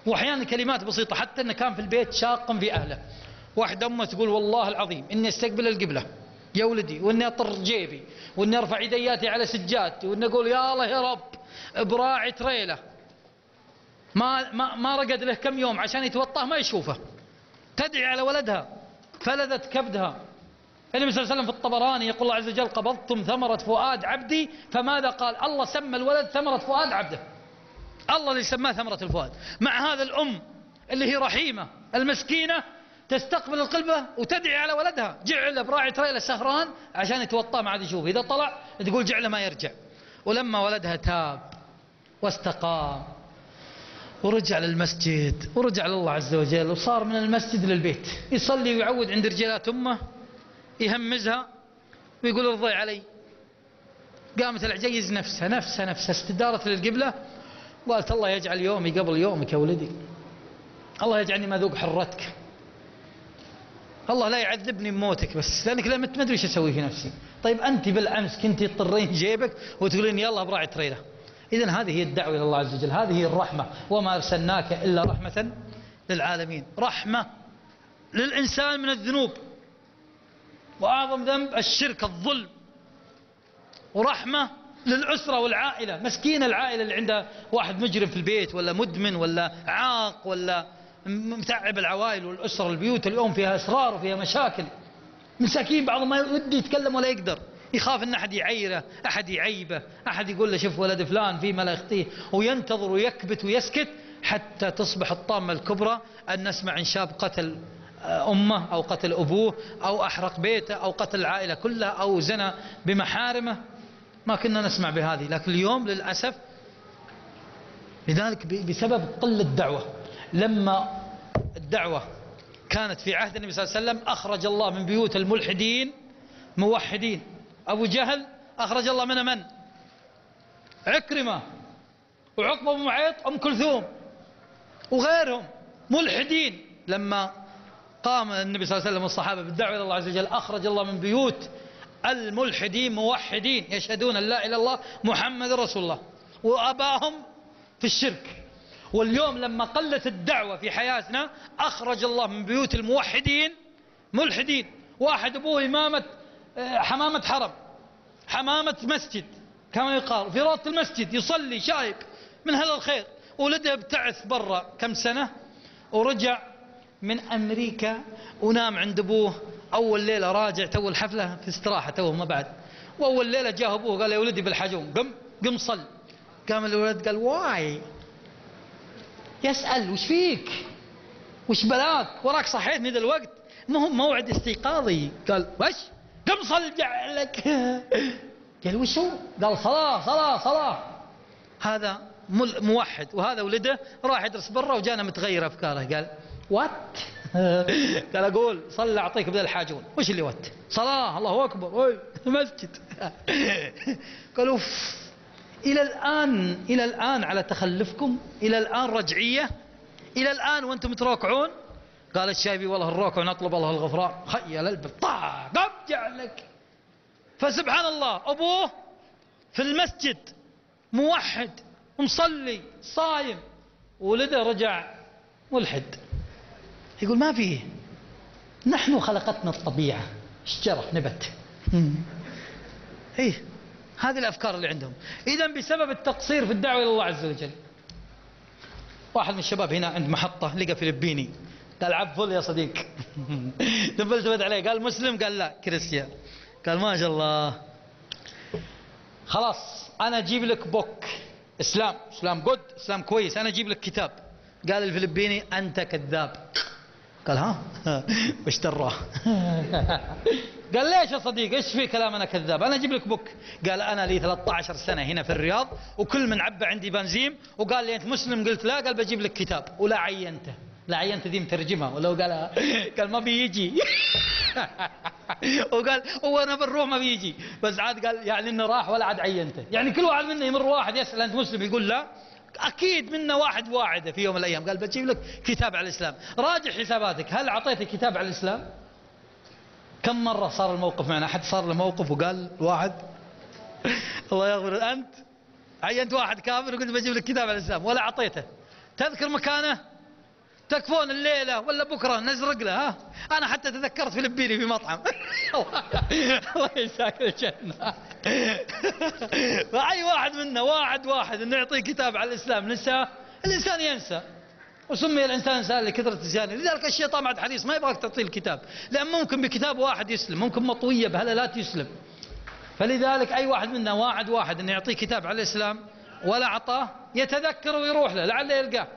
وأحيانا كلمات بسيطة حتى أنه كان في البيت شاق في أهله. واحدة أمه تقول والله العظيم إني أستقبل القبلة. يا ولدي وإني أطر جيبي وإني أرفع يدياتي على سجادتي وإني أقول يا الله يا رب براعي تريلة. ما, ما, ما رقد له كم يوم عشان يتوطاه ما يشوفه. تدعي على ولدها فلذت كبدها. النبي صلى الله عليه وسلم في الطبراني يقول الله عز وجل قبضتم ثمرة فؤاد عبدي فماذا قال؟ الله سمى الولد ثمرة فؤاد عبده. الله اللي سماه ثمرة الفؤاد. مع هذا الأم اللي هي رحيمة المسكينة تستقبل القلبة وتدعي على ولدها. جعله براعي تريله سهران عشان يتوطى ما عاد يشوف إذا طلع تقول جعله ما يرجع. ولما ولدها تاب واستقام ورجع للمسجد ورجع لله عز وجل وصار من المسجد للبيت. يصلي ويعود عند رجالات أمه. يهمزها ويقول ارضي علي. قامت العجيز نفسها نفسها نفسها استدارت للقبلة. وقالت الله يجعل يومي قبل يومك يا ولدي. الله يجعلني ما ذوق حرتك. الله لا يعذبني بموتك بس لأنك لا ما أدري إيش أسوي في نفسي. طيب أنت بالأمس كنت تضطرين جيبك وتقولين يلا براعي تريله اذا هذه هي الدعوة إلى الله عز وجل. هذه هي الرحمة. وما أرسلناك إلا رحمة للعالمين. رحمة للإنسان من الذنوب. وأعظم ذنب الشرك الظلم ورحمة للأسرة والعائلة. مسكين العائلة اللي عندها واحد مجرم في البيت ولا مدمن ولا عاق ولا متعب العوائل والأسرة البيوت اليوم فيها أسرار وفيها مشاكل. مساكين بعضهم ما يودي يتكلم ولا يقدر. يخاف إن أحد يعيره أحد يعيبه أحد يقول له شوف ولد فلان في ما لا يخطيه وينتظر ويكبت ويسكت حتى تصبح الطامة الكبرى أن نسمع عن شاب قتل أمه أو قتل أبوه أو أحرق بيته أو قتل العائلة كلها أو زنى بمحارمه. ما كنا نسمع بهذه لكن اليوم للأسف لذلك بسبب قلة الدعوه لما الدعوة كانت في عهد النبي صلى الله عليه وسلم أخرج الله من بيوت الملحدين موحدين. أبو جهل أخرج الله من من؟ عكرمة وعقبة بن معيط أم كلثوم وغيرهم ملحدين. لما قام النبي صلى الله عليه وسلم والصحابة بالدعوة إلى الله عز وجل أخرج الله من بيوت الملحدين موحدين يشهدون لا إلا الله محمد رسول الله وأباهم في الشرك. واليوم لما قلت الدعوة في حياتنا أخرج الله من بيوت الموحدين ملحدين. واحد أبوه إمامة آه، حمامة حرم حمامة مسجد كما يقال في روضة المسجد يصلي شايب من هذا الخير. ولده ابتعث برا كم سنة ورجع من أمريكا ونام عند أبوه أول ليلة راجع تو الحفلة في استراحة تو ما بعد. وأول ليلة جاه أبوه قال يا ولدي بالحجون قم قم صل. قام الولد قال why؟ يسأل وش فيك؟ وش بلاك؟ وراك صحيتني ذا الوقت. ما هو موعد استيقاظي. قال وش؟ قم صل لك (laughs) قال وش هو قال صلاة صلاة صلاة. هذا موحد وهذا ولده راح يدرس برا وجانا متغير أفكاره. قال وات؟ (laughs) قال أقول صلى أعطيك بدل الحاجون. وش اللي وات؟ صلاة الله أكبر. (laughs) مسجد. (laughs) قالوا إلى الآن إلى الآن على تخلفكم إلى الآن رجعية إلى الآن وأنتم تروكعون؟ قال الشايبي والله الروكع ونطلب الله الغفران. خيل البب طاق ابجع لك. فسبحان الله أبوه في المسجد موحد مصلي صايم. ولده رجع ملحد. يقول ما فيه نحن خلقتنا الطبيعة. شجرة نبت. إيه هذه الأفكار اللي عندهم. إذا بسبب التقصير في الدعوة إلى الله عز وجل. واحد من الشباب هنا عند محطة لقى فلبيني. قال عفل يا صديق. (laughs) دبلت عليه. قال مسلم؟ قال لا كريستيان. قال ما شاء الله. خلاص أنا أجيب لك book. إسلام. إسلام good إسلام كويس. أنا أجيب لك كتاب. قال الفلبيني أنت كذاب. قال ها؟ (laughs) وش دراه (laughs) قال ليش يا صديق إيش في كلام أنا كذاب؟ أنا أجيب لك book. قال أنا لي 13 سنة هنا في الرياض وكل من عبى عندي بنزين وقال لي أنت مسلم؟ قلت لا. قال بجيب لك كتاب. ولا عينته. لا عينت ذي مترجمها ولو قال (laughs) قال ما بيجي. وقال هو أنا بنروح ما بيجي. بس عاد قال يعني إنه راح ولا عاد عينته. يعني كل واحد منا يمر واحد يسأل أنت مسلم؟ يقول لا. أكيد منا واحد واعدة في يوم من الأيام. قال بجيب لك كتاب على الإسلام. راجع حساباتك. هل أعطيته كتاب على الإسلام؟ كم مرة صار الموقف معنا؟ أحد صار له موقف وقال واحد (laughs) الله يغفر أنت؟ عينت واحد كافر وقلت بجيب لك كتاب على الإسلام. ولا أعطيته. تذكر مكانه؟ تكفون الليلة ولا بكرة؟ نزرق له ها؟ أنا حتى تذكرت فلبيني في مطعم. (laughs) الله يساك الجنة. (laughs) فأي واحد منا واحد واحد أنه يعطيه كتاب على الإسلام نساه الإنسان ينسى. وسمي الإنسان إنسان لكثرة الزيان لذلك الشيطان بعد حديث ما يبغاك تعطيه الكتاب. لأن ممكن بكتاب واحد يسلم ممكن مطوية بهلالات يسلم فلذلك أي واحد منا واعد واحد أنه يعطيه كتاب على الإسلام ولا أعطاه يتذكر ويروح له لعله يلقاه.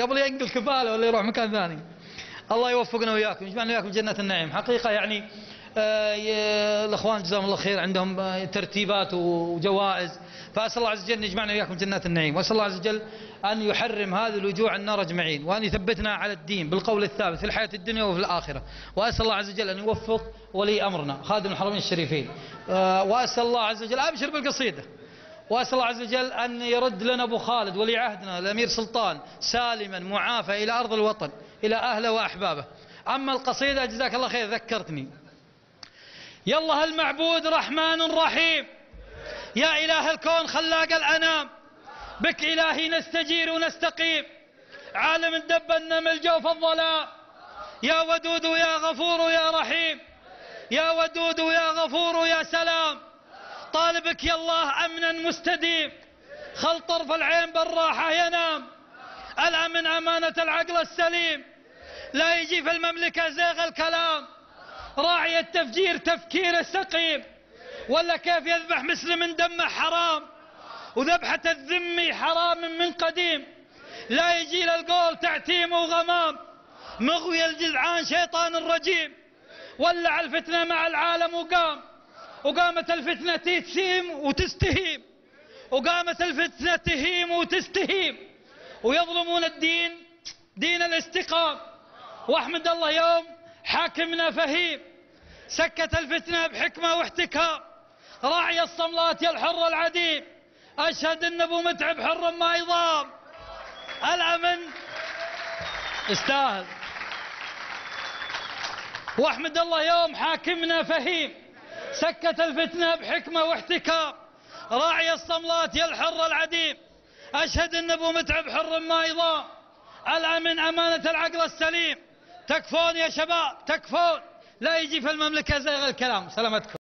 قبل ينقل كفاله ولا يروح مكان ثاني. الله يوفقنا وياكم يجمعنا وياكم جنة النعيم. حقيقة يعني آه الأخوان جزاهم الله خير عندهم آه، ترتيبات وجوائز. فأسأل الله عز وجل أن يجمعنا وياكم جنات النعيم. وأسأل الله عز وجل أن يحرم هذه الوجوع النار أجمعين. وأن يثبتنا على الدين بالقول الثابت في الحياة الدنيا وفي الآخرة. وأسأل الله عز وجل أن يوفق ولي أمرنا خادم الحرمين الشريفين. آه وأسأل الله عز وجل أبشر بالقصيدة. وأسأل الله عز وجل أن يرد لنا أبو خالد ولي عهدنا الأمير سلطان سالما معافى إلى أرض الوطن إلى أهله وأحبابه. أما القصيدة جزاك الله خير ذكرتني. يالله المعبود رحمن رحيم؟ يا إله الكون خلاق الأنام. بك إلهي نستجير ونستقيم. عالم دب النمل جوف الظلام. يا ودود يا غفور يا رحيم. يا ودود يا غفور يا سلام. طالبك يا الله أمنا مستديم. خل طرف العين بالراحة ينام. الأمن أمانة العقل السليم. لا يجي في المملكة زيغ الكلام. راعي التفجير تفكير سقيم ولا كيف يذبح مسلم دمه حرام. وذبحة الذمي حرام من قديم. لا يجي للقول تعتيم وغمام. مغوي الجذعان شيطان الرجيم. ولع الفتنة مع العالم وقام. وقامت الفتنة تسيم وتستهيم. وقامت الفتنة تهيم وتستهيم. ويظلمون الدين دين الاستقام وأحمد الله يوم حاكمنا فهيم. سكت الفتنة بحكمة واحتكام. راعي الصملات يا الحر العديم. أشهد أن أبو متعب حر ما يضام. الأمن استاهل. وأحمد الله يوم حاكمنا فهيم. سكت الفتنة بحكمة واحتكام. راعي الصملات يا الحر العديم. أشهد أن أبو متعب حر ما يضام. الأمن أمانة العقل السليم. تكفون يا شباب تكفون. لا يجي في المملكة زي الكلام سلامتكم.